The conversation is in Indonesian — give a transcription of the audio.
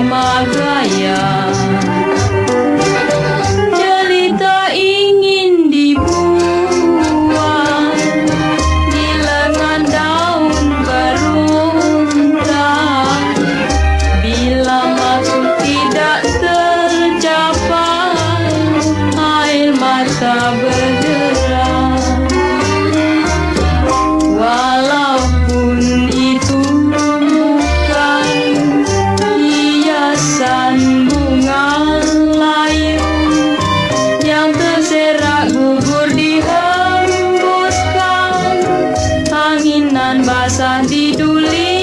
nama gaya Jelita ingin dibuang. Di lengan daun beruntang Bila maksud tidak tercapai Air mata berhenti dan basah di duli